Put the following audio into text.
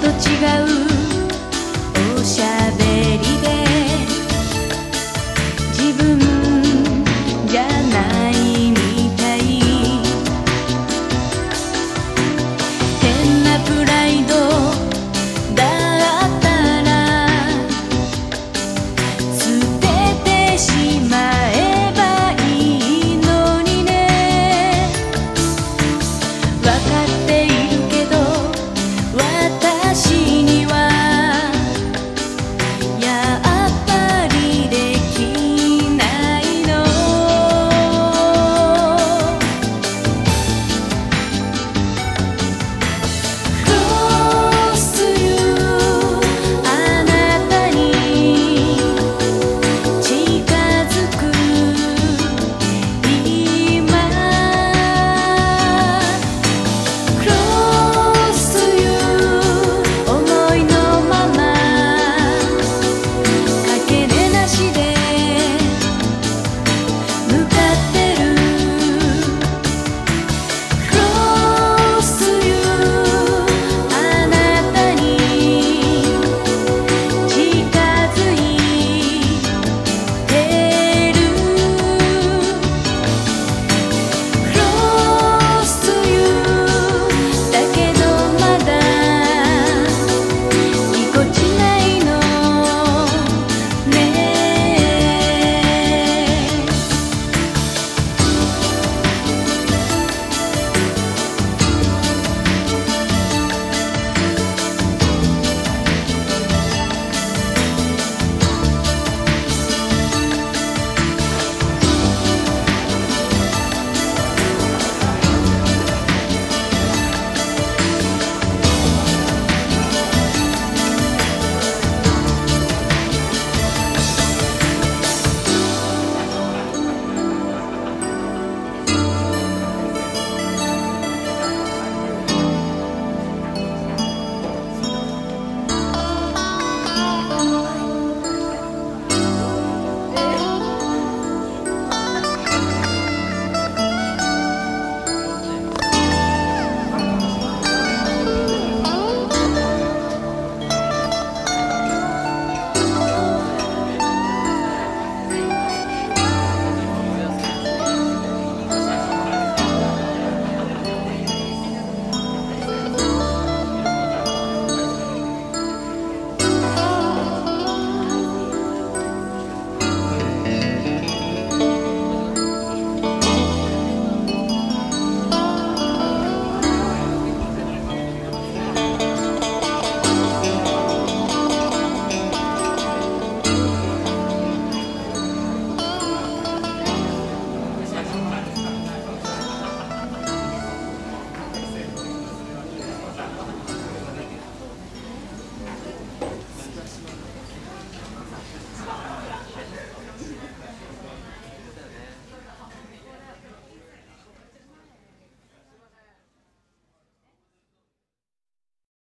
と違う